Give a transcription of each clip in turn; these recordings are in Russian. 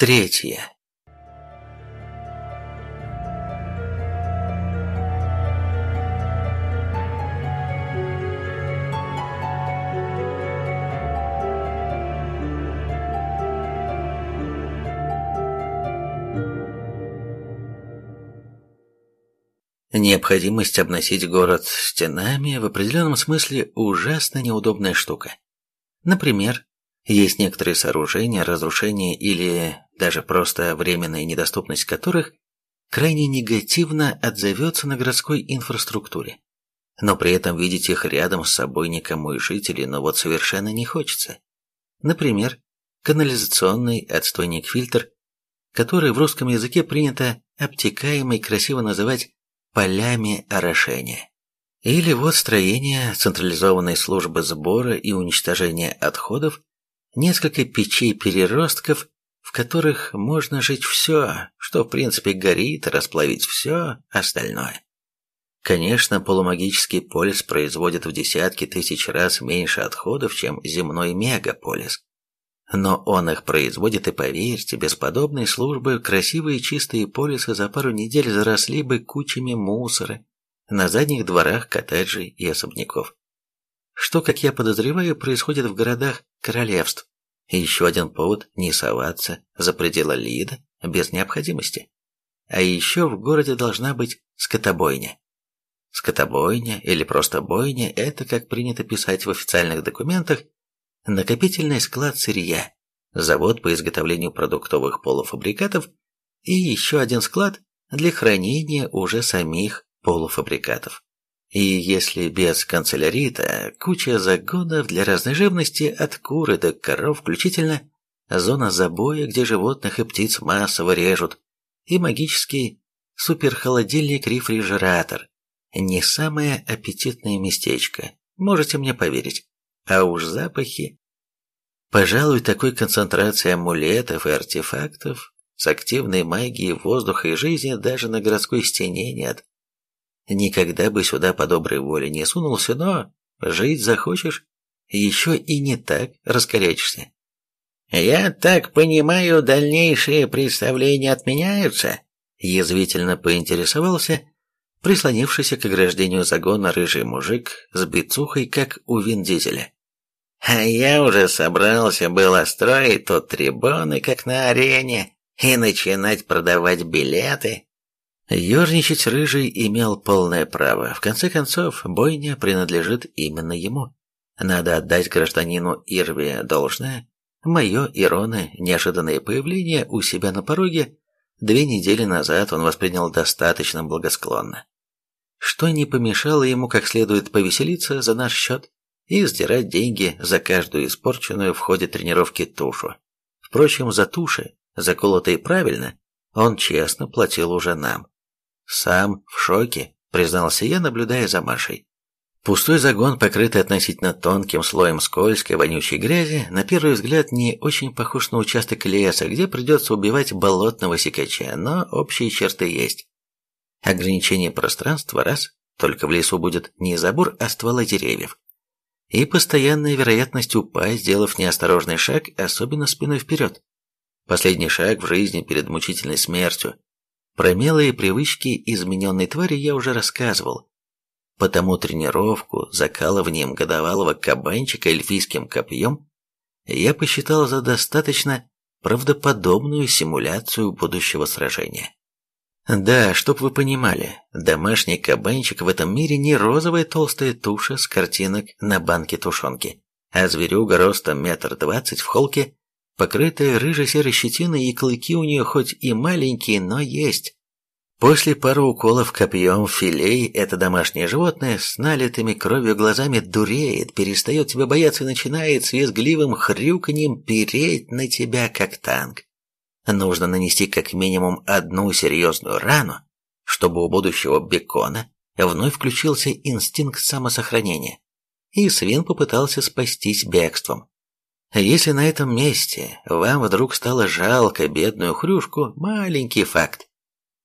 Третье. Необходимость обносить город стенами в определенном смысле ужасно неудобная штука. Например, есть некоторые сооружения, разрушение или даже просто временная недоступность которых крайне негативно отзовется на городской инфраструктуре. Но при этом видеть их рядом с собой никому из жителей, но вот совершенно не хочется. Например, канализационный отстойник-фильтр, который в русском языке принято обтекаемо и красиво называть полями орошения. Или вот строение централизованной службы сбора и уничтожения отходов, несколько печей-переростков, в которых можно жить все, что в принципе горит, расплавить все остальное. Конечно, полумагический полис производит в десятки тысяч раз меньше отходов, чем земной мегаполис. Но он их производит, и поверьте, без подобной службы красивые чистые полисы за пару недель заросли бы кучами мусора на задних дворах коттеджей и особняков. Что, как я подозреваю, происходит в городах королевств. И еще один повод не соваться за пределы Лида без необходимости. А еще в городе должна быть скотобойня. Скотобойня или просто бойня – это, как принято писать в официальных документах, накопительный склад сырья, завод по изготовлению продуктовых полуфабрикатов и еще один склад для хранения уже самих полуфабрикатов. И если без канцелярита, куча загонов для разной живности от куры до коров включительно, зона забоя, где животных и птиц массово режут, и магический суперхолодильник-рефрижератор. Не самое аппетитное местечко, можете мне поверить. А уж запахи. Пожалуй, такой концентрации амулетов и артефактов с активной магией воздуха и жизни даже на городской стене нет. Никогда бы сюда по доброй воле не сунулся, но жить захочешь, еще и не так раскорячишься. «Я так понимаю, дальнейшие представления отменяются?» Язвительно поинтересовался прислонившийся к ограждению загона рыжий мужик с бицухой, как у Вин. «А я уже собрался было строить тут трибуны, как на арене, и начинать продавать билеты». Ёрничать рыжий имел полное право. В конце концов, бойня принадлежит именно ему. Надо отдать гражданину Ирве должное. Мое и Роны неожиданное появление у себя на пороге две недели назад он воспринял достаточно благосклонно что не помешало ему как следует повеселиться за наш счет и сдирать деньги за каждую испорченную в ходе тренировки тушу. Впрочем, за туши, заколотые правильно, он честно платил уже нам. Сам в шоке, признался я, наблюдая за Машей. Пустой загон, покрытый относительно тонким слоем скользкой, вонючей грязи, на первый взгляд не очень похож на участок леса, где придется убивать болотного сикача, но общие черты есть. Ограничение пространства – раз, только в лесу будет не забор, а стволы деревьев. И постоянная вероятность упасть, сделав неосторожный шаг, особенно спиной вперед. Последний шаг в жизни перед мучительной смертью. Про мелые привычки измененной твари я уже рассказывал. Потому тренировку, закалыванием годовалого кабанчика эльфийским копьем я посчитал за достаточно правдоподобную симуляцию будущего сражения. Да, чтоб вы понимали, домашний кабанчик в этом мире не розовая толстая туша с картинок на банке тушенки, а зверюга ростом метр двадцать в холке, покрытая рыжей-серой щетиной, и клыки у нее хоть и маленькие, но есть. После пары уколов копьем филей это домашнее животное с налитыми кровью глазами дуреет, перестает тебя бояться и начинает с визгливым хрюканьем переть на тебя, как танк. Нужно нанести как минимум одну серьезную рану, чтобы у будущего бекона вновь включился инстинкт самосохранения, и свин попытался спастись бегством. Если на этом месте вам вдруг стало жалко бедную хрюшку, маленький факт.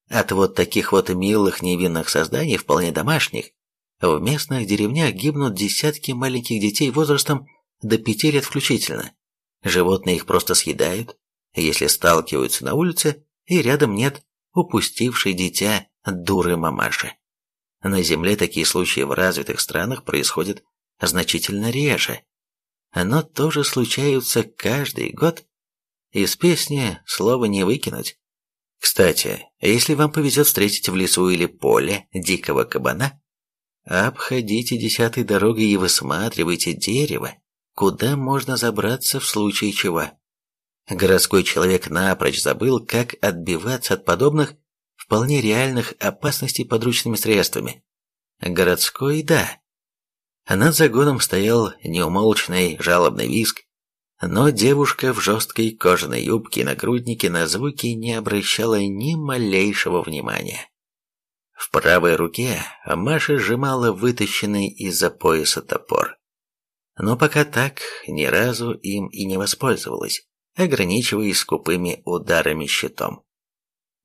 От вот таких вот милых невинных созданий, вполне домашних, в местных деревнях гибнут десятки маленьких детей возрастом до пяти лет включительно. Животные их просто съедают, если сталкиваются на улице и рядом нет упустившей дитя дуры мамаши. На Земле такие случаи в развитых странах происходят значительно реже, но тоже случаются каждый год. Из песни слова не выкинуть. Кстати, если вам повезет встретить в лесу или поле дикого кабана, обходите десятой дорогой и высматривайте дерево, куда можно забраться в случае чего. Городской человек напрочь забыл, как отбиваться от подобных вполне реальных опасностей подручными средствами. Городской – да. Над загоном стоял неумолчный жалобный виск, но девушка в жесткой кожаной юбке и нагруднике на звуки не обращала ни малейшего внимания. В правой руке Маша сжимала вытащенный из-за пояса топор. Но пока так ни разу им и не воспользовалась, ограничиваясь скупыми ударами щитом.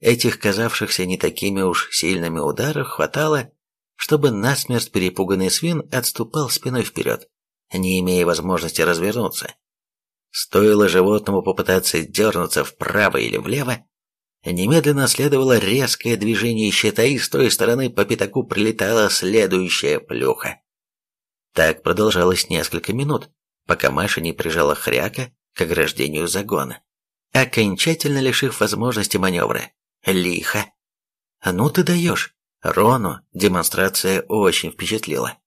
Этих казавшихся не такими уж сильными ударов хватало, чтобы насмерть перепуганный свин отступал спиной вперед, не имея возможности развернуться. Стоило животному попытаться дернуться вправо или влево, немедленно следовало резкое движение щита, и с той стороны по пятаку прилетала следующая плюха. Так продолжалось несколько минут, пока Маша не прижала хряка к ограждению загона, окончательно лишив возможности маневра. Лихо. «Ну ты даешь!» Рону демонстрация очень впечатлила.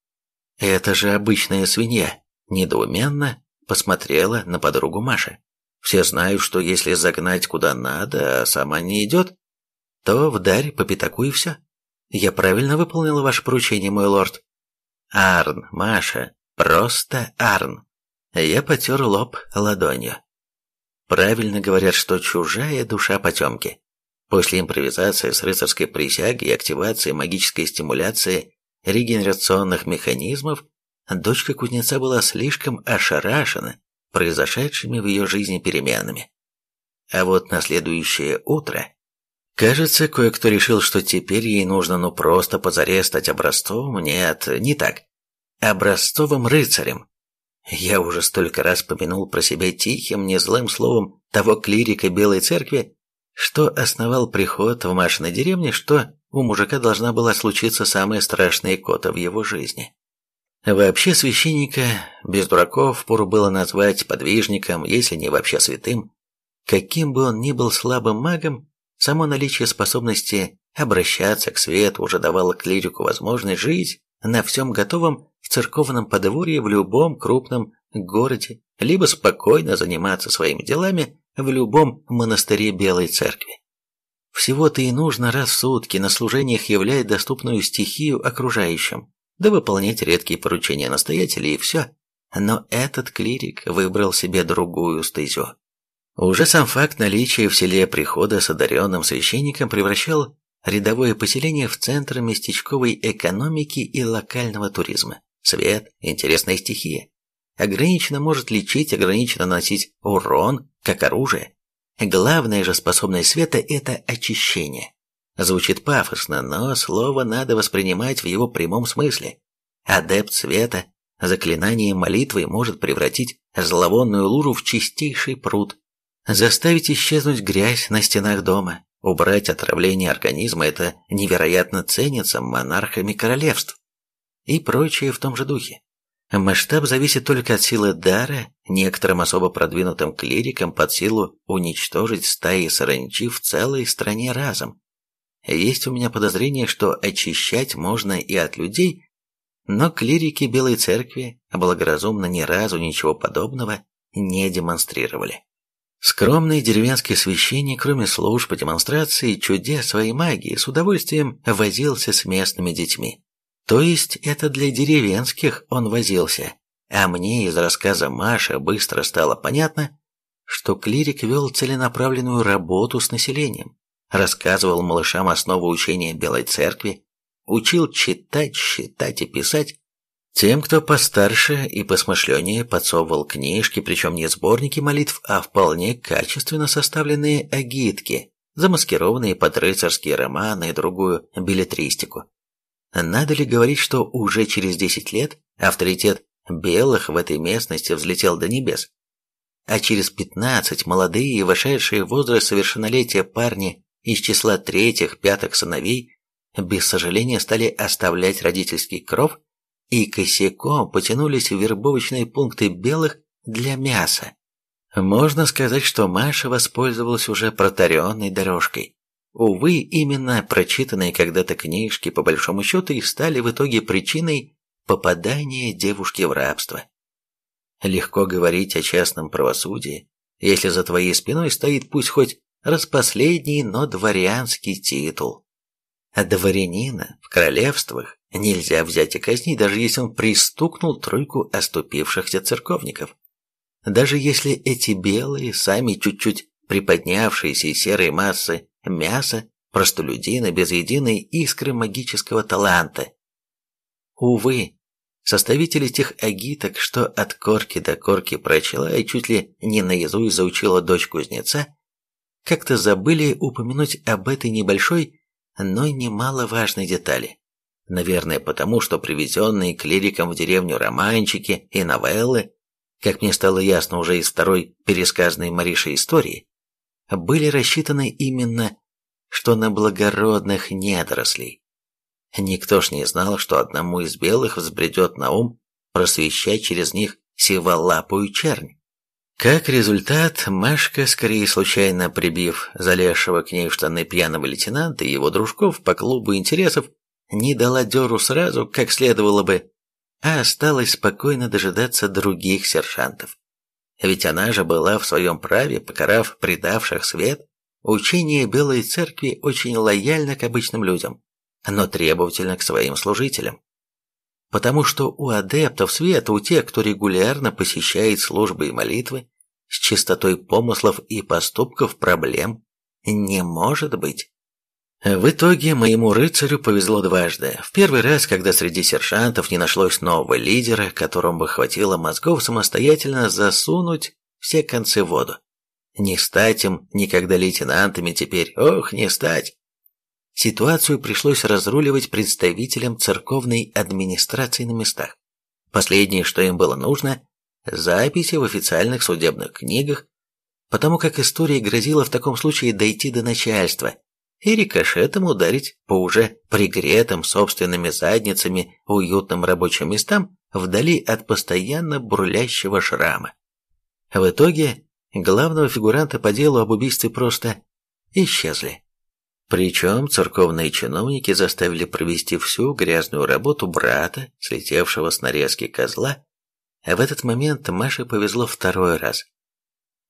«Это же обычная свинья!» Недоуменно посмотрела на подругу Маша. Все знают, что если загнать куда надо, а сама не идет, то вдарь по пятаку и все. Я правильно выполнила ваше поручение, мой лорд. Арн, Маша, просто Арн. Я потер лоб ладонью. Правильно говорят, что чужая душа потемки. После импровизации с рыцарской присягой и активации магической стимуляции регенерационных механизмов дочка кузнеца была слишком ошарашена произошедшими в ее жизни переменами. А вот на следующее утро, кажется, кое-кто решил, что теперь ей нужно ну просто позарез стать образцовым. Нет, не так. Образцовым рыцарем. Я уже столько раз помянул про себя тихим, незлым словом того клирика Белой Церкви, что основал приход в Машиной деревне, что у мужика должна была случиться самая страшная кота в его жизни. Вообще священника, без дураков, пору было назвать подвижником, если не вообще святым. Каким бы он ни был слабым магом, само наличие способности обращаться к свету уже давало клирику возможность жить на всем готовом в церковном подворье в любом крупном городе, либо спокойно заниматься своими делами в любом монастыре Белой Церкви. Всего-то и нужно раз в сутки на служениях являть доступную стихию окружающим, да выполнять редкие поручения настоятелей и все. Но этот клирик выбрал себе другую стезю. Уже сам факт наличия в селе прихода с одаренным священником превращал рядовое поселение в центр местечковой экономики и локального туризма. Свет – интересная стихия. Ограниченно может лечить, ограниченно наносить урон, как оружие. Главная же способность света – это очищение. Звучит пафосно, но слово надо воспринимать в его прямом смысле. Адепт света заклинанием молитвы может превратить зловонную лужу в чистейший пруд, заставить исчезнуть грязь на стенах дома, убрать отравление организма – это невероятно ценится монархами королевств и прочее в том же духе. Масштаб зависит только от силы дара, некоторым особо продвинутым клирикам под силу уничтожить стаи саранчи в целой стране разом. Есть у меня подозрение, что очищать можно и от людей, но клирики Белой Церкви благоразумно ни разу ничего подобного не демонстрировали. Скромный деревенский священник, кроме служб по демонстрации чудес своей магии, с удовольствием возился с местными детьми. То есть это для деревенских он возился, а мне из рассказа Маши быстро стало понятно, что клирик вел целенаправленную работу с населением, рассказывал малышам основы учения Белой Церкви, учил читать, считать и писать. Тем, кто постарше и посмышленнее, подсовывал книжки, причем не сборники молитв, а вполне качественно составленные агитки, замаскированные под рыцарские романы и другую билетристику. Надо ли говорить, что уже через 10 лет авторитет белых в этой местности взлетел до небес? а через пятнадцать молодые, вошедшие в возраст совершеннолетия парни из числа третьих-пятых сыновей без сожаления стали оставлять родительский кров и косяком потянулись в вербовочные пункты белых для мяса. Можно сказать, что Маша воспользовалась уже протаренной дорожкой. Увы, именно прочитанные когда-то книжки, по большому счету, и стали в итоге причиной попадания девушки в рабство. Легко говорить о частном правосудии, если за твоей спиной стоит пусть хоть распоследний, но дворянский титул. А дворянина в королевствах нельзя взять и казнить, даже если он пристукнул тройку оступившихся церковников. Даже если эти белые, сами чуть-чуть приподнявшиеся серой массы мяса, простолюдины без единой искры магического таланта. Увы, составители тех агиток, что от корки до корки прочла и чуть ли не наизусть заучила дочь кузнеца, как-то забыли упомянуть об этой небольшой, но немаловажной детали. Наверное, потому что привезенные клириком в деревню романчики и новеллы, как мне стало ясно уже из второй пересказанной Маришей истории, были рассчитаны именно что на благородных недорослей. Никто ж не знал, что одному из белых взбредет на ум просвещать через них сиволапую чернь. Как результат, Машка, скорее случайно прибив залезшего к ней в штаны пьяного лейтенанта и его дружков по клубу интересов, не дала дёру сразу, как следовало бы, а осталась спокойно дожидаться других сержантов. Ведь она же была в своем праве, покарав предавших свет, учение Белой Церкви очень лояльно к обычным людям, но требовательно к своим служителям. Потому что у адептов света, у тех, кто регулярно посещает службы и молитвы, с чистотой помыслов и поступков проблем не может быть. В итоге моему рыцарю повезло дважды. В первый раз, когда среди сержантов не нашлось нового лидера, которому бы хватило мозгов самостоятельно засунуть все концы в воду. Не стать им никогда лейтенантами теперь, ох, не стать. Ситуацию пришлось разруливать представителям церковной администрации на местах. Последнее, что им было нужно – записи в официальных судебных книгах, потому как история грозила в таком случае дойти до начальства – и рикошетом ударить по уже пригретым собственными задницами уютным рабочим местам вдали от постоянно бурлящего шрама. В итоге главного фигуранта по делу об убийстве просто исчезли. Причем церковные чиновники заставили провести всю грязную работу брата, слетевшего с нарезки козла, а в этот момент Маше повезло второй раз.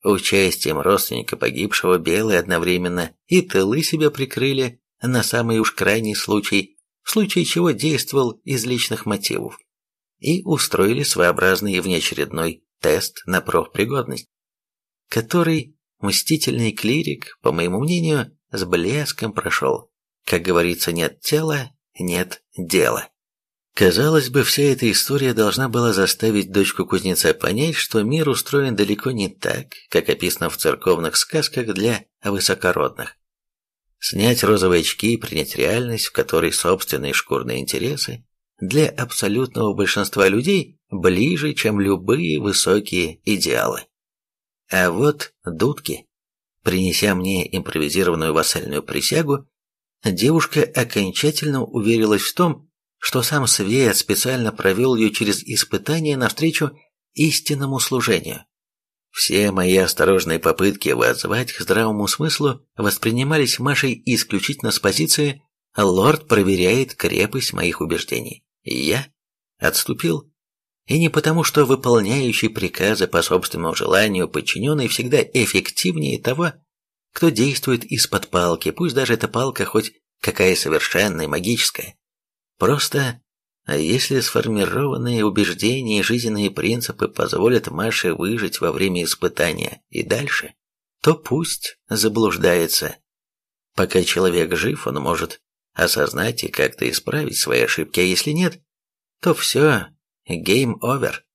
Участием родственника погибшего белые одновременно и тылы себя прикрыли на самый уж крайний случай, в случае чего действовал из личных мотивов, и устроили своеобразный внеочередной тест на профпригодность, который мстительный клирик, по моему мнению, с блеском прошел. Как говорится, нет тела, нет дела. Казалось бы, вся эта история должна была заставить дочку кузнеца понять, что мир устроен далеко не так, как описано в церковных сказках для высокородных. Снять розовые очки и принять реальность, в которой собственные шкурные интересы для абсолютного большинства людей ближе, чем любые высокие идеалы. А вот дудки, принеся мне импровизированную вассальную присягу, девушка окончательно уверилась в том, что сам Свет специально провел ее через испытание навстречу истинному служению. Все мои осторожные попытки воззвать к здравому смыслу воспринимались Машей исключительно с позиции «Лорд проверяет крепость моих убеждений». Я отступил. И не потому, что выполняющий приказы по собственному желанию подчиненный всегда эффективнее того, кто действует из-под палки, пусть даже эта палка хоть какая совершенная, магическая. Просто, а если сформированные убеждения и жизненные принципы позволят Маше выжить во время испытания и дальше, то пусть заблуждается. Пока человек жив, он может осознать и как-то исправить свои ошибки, а если нет, то все, гейм овер.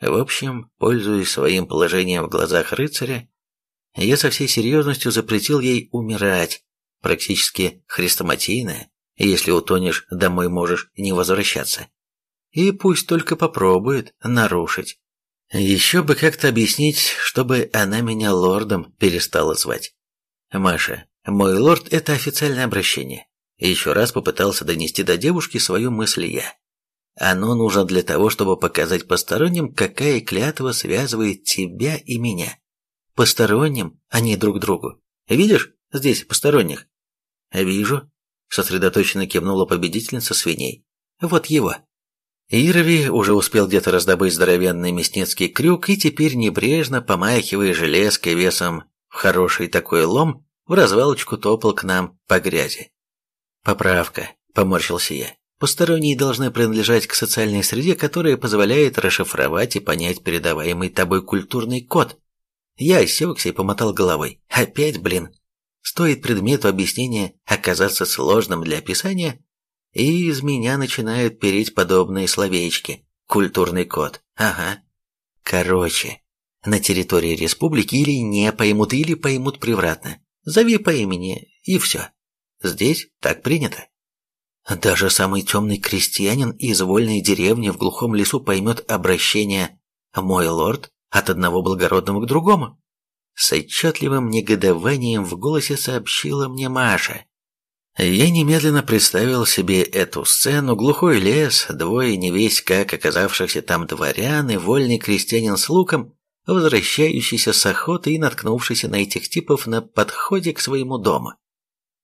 В общем, пользуясь своим положением в глазах рыцаря, я со всей серьезностью запретил ей умирать, практически хрестоматийно, если утонешь, домой можешь не возвращаться. И пусть только попробует нарушить. Еще бы как-то объяснить, чтобы она меня лордом перестала звать. Маша, мой лорд – это официальное обращение. Еще раз попытался донести до девушки свою мысль я. Оно нужно для того, чтобы показать посторонним, какая клятва связывает тебя и меня. Посторонним, а не друг другу. Видишь, здесь посторонних? Вижу. Сосредоточенно кивнула победительница свиней. Вот его. Ирви уже успел где-то раздобыть здоровенный мясницкий крюк и теперь небрежно, помахивая железкой весом в хороший такой лом, в развалочку топал к нам по грязи. «Поправка», — поморщился я. «Посторонние должны принадлежать к социальной среде, которая позволяет расшифровать и понять передаваемый тобой культурный код». Я осекся и помотал головой. «Опять, блин!» Стоит предмету объяснения оказаться сложным для описания, и из меня начинают переть подобные словечки. Культурный код. Ага. Короче, на территории республики или не поймут, или поймут превратно. Зови по имени, и все. Здесь так принято. Даже самый темный крестьянин из вольной деревни в глухом лесу поймет обращение «мой лорд» от одного благородного к другому. С отчетливым негодованием в голосе сообщила мне Маша. Я немедленно представил себе эту сцену, глухой лес, двое не весь как оказавшихся там дворян и вольный крестьянин с луком, возвращающийся с охоты и наткнувшийся на этих типов на подходе к своему дому.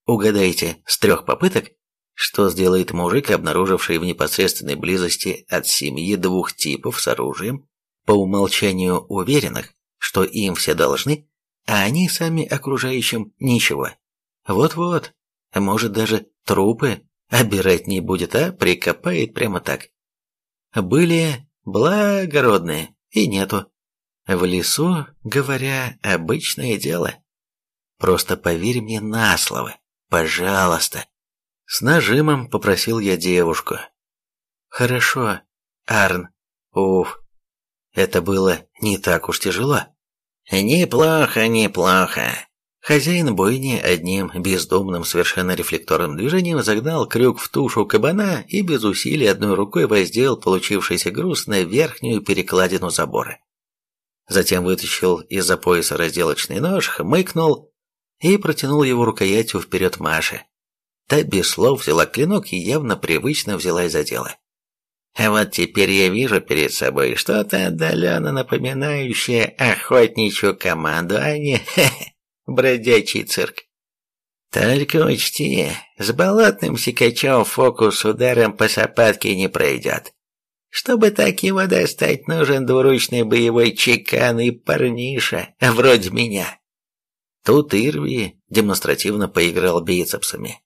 Угадайте с трех попыток, что сделает мужик, обнаруживший в непосредственной близости от семьи двух типов с оружием, по умолчанию уверенных, что им все должны, а они сами окружающим ничего. Вот-вот, может, даже трупы обирать не будет, а прикопает прямо так. Были благородные, и нету. В лесу, говоря, обычное дело. Просто поверь мне на слово, пожалуйста. С нажимом попросил я девушку. Хорошо, Арн. Уф, это было не так уж тяжело. Неплохо, неплохо. Хозяин бойни одним бездумным, совершенно рефлекторным движением загнал крюк в тушу кабана и без усилий одной рукой воздел получившийся груз на верхнюю перекладину забора. Затем вытащил из-за пояса разделочный нож, хмыкнул и протянул его рукоятью вперед Маше. Та без слов взяла клинок и явно привычно взялась за дело. А вот теперь я вижу перед собой что-то отдаленно напоминающее охотничью команду, а не бродячий цирк. Только учти, с болотным сикачом фокус ударом по сапатке не пройдет. Чтобы так его достать, нужен двуручный боевой чекан и парниша, вроде меня. Тут Ирви демонстративно поиграл бицепсами.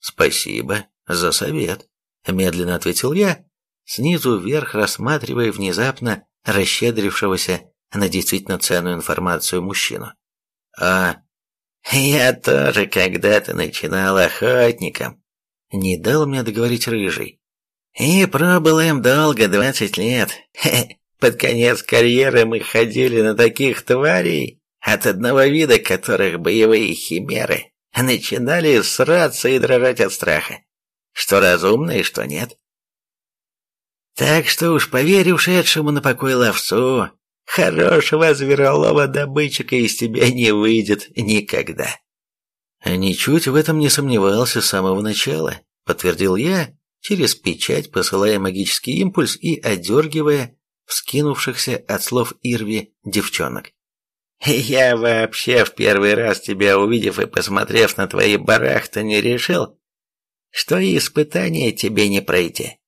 «Спасибо за совет», — медленно ответил я, снизу вверх рассматривая внезапно расщедрившегося на действительно ценную информацию мужчину. «А я тоже когда-то начинал охотником», — не дал мне договорить рыжий. «И пробыл им долго, двадцать лет. Под конец карьеры мы ходили на таких тварей, от одного вида которых боевые химеры начинали сраться и дрожать от страха. Что разумно и что нет. Так что уж поверь ушедшему на покой ловцу, Хорошего зверолова добычика из тебя не выйдет никогда. Ничуть в этом не сомневался с самого начала, подтвердил я, через печать посылая магический импульс и одергивая вскинувшихся от слов Ирви девчонок. «Я вообще в первый раз тебя увидев и посмотрев на твои барахта не решил, что испытания тебе не пройти.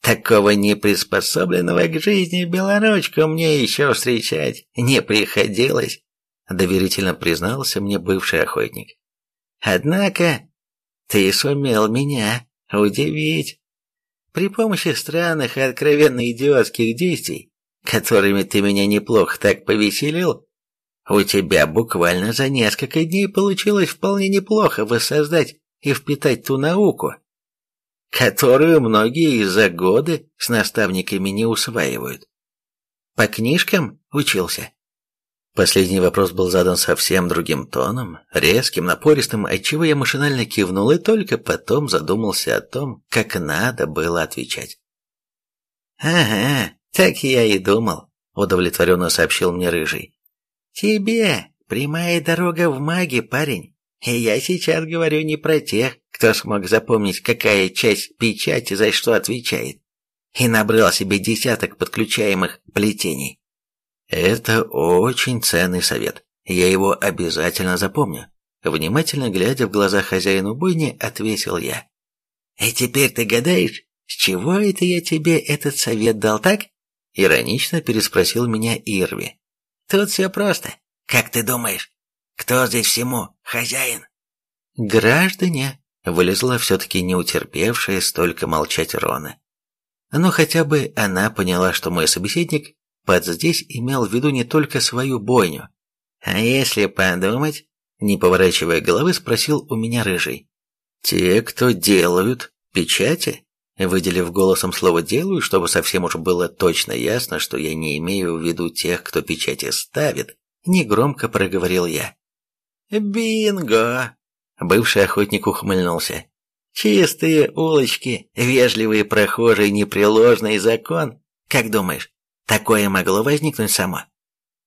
Такого неприспособленного к жизни белоручку мне еще встречать не приходилось, доверительно признался мне бывший охотник. Однако ты сумел меня удивить. При помощи странных и откровенно идиотских действий, которыми ты меня неплохо так повеселил, у тебя буквально за несколько дней получилось вполне неплохо воссоздать и впитать ту науку, которую многие за годы с наставниками не усваивают. По книжкам учился. Последний вопрос был задан совсем другим тоном, резким, напористым, отчего я машинально кивнул и только потом задумался о том, как надо было отвечать. «Ага, так я и думал», — удовлетворенно сообщил мне Рыжий. «Тебе прямая дорога в маги, парень. И я сейчас говорю не про тех, кто смог запомнить, какая часть печати за что отвечает, и набрал себе десяток подключаемых плетений. Это очень ценный совет. Я его обязательно запомню. Внимательно глядя в глаза хозяину бойни, ответил я. «И теперь ты гадаешь, с чего это я тебе этот совет дал, так?» Иронично переспросил меня Ирви. «Тут все просто. Как ты думаешь, кто здесь всему хозяин?» «Граждане», — вылезла все-таки не утерпевшая столько молчать Рона. Но хотя бы она поняла, что мой собеседник под здесь имел в виду не только свою бойню. А если подумать, не поворачивая головы, спросил у меня рыжий. «Те, кто делают печати?» Выделив голосом слово «делаю», чтобы совсем уж было точно ясно, что я не имею в виду тех, кто печати ставит, негромко проговорил я. «Бинго!» Бывший охотник ухмыльнулся. «Чистые улочки, вежливые прохожие, непреложный закон. Как думаешь, такое могло возникнуть само?»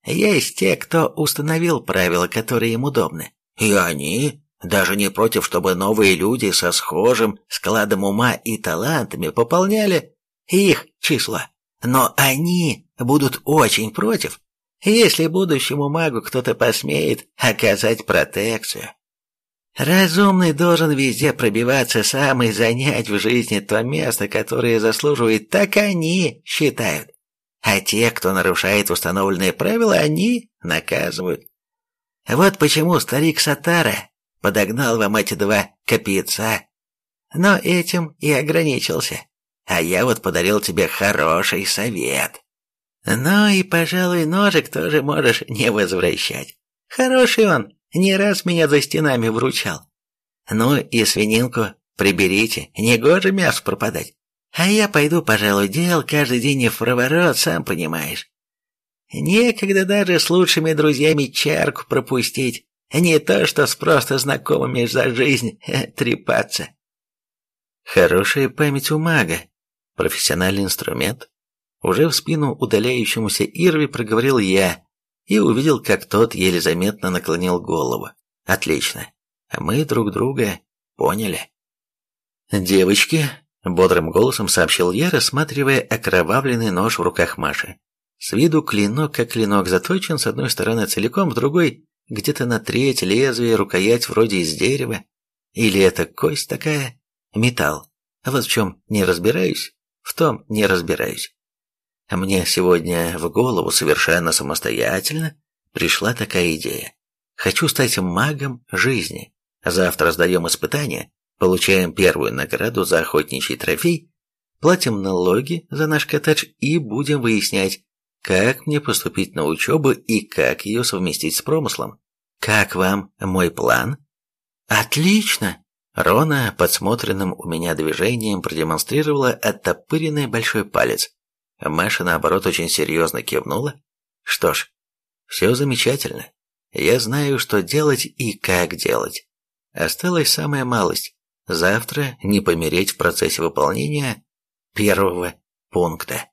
Есть те, кто установил правила, которые им удобны. И они даже не против, чтобы новые люди со схожим складом ума и талантами пополняли их число. Но они будут очень против, если будущему магу кто-то посмеет оказать протекцию. Разумный должен везде пробиваться сам и занять в жизни то место, которое заслуживает, так они считают. А те, кто нарушает установленные правила, они наказывают. Вот почему старик Сатара подогнал вам эти два копейца. Но этим и ограничился. А я вот подарил тебе хороший совет. Ну и, пожалуй, ножик тоже можешь не возвращать. Хороший он, не раз меня за стенами вручал. Ну и свининку приберите, негоже мясо пропадать. А я пойду, пожалуй, дел каждый день не в проворот, сам понимаешь. Некогда даже с лучшими друзьями чарку пропустить, не то что с просто знакомыми за жизнь трепаться. Хорошая память у мага, профессиональный инструмент. Уже в спину удаляющемуся Ирви проговорил я и увидел, как тот еле заметно наклонил голову. Отлично. Мы друг друга поняли. Девочки, Бодрым голосом сообщил я, рассматривая окровавленный нож в руках Маши. С виду клинок как клинок заточен, с одной стороны целиком, с другой где-то на треть лезвие, рукоять вроде из дерева. Или это кость такая? Металл. А вот в чем не разбираюсь, в том не разбираюсь. Мне сегодня в голову совершенно самостоятельно пришла такая идея. Хочу стать магом жизни. Завтра сдаем испытание, Получаем первую награду за охотничий трофей, платим налоги за наш коттедж и будем выяснять, как мне поступить на учебу и как ее совместить с промыслом. Как вам мой план? Отлично! Рона подсмотренным у меня движением продемонстрировала оттопыренный большой палец. Маша, наоборот, очень серьезно кивнула. Что ж, все замечательно. Я знаю, что делать и как делать. Осталась самая малость Завтра не помереть в процессе выполнения первого пункта.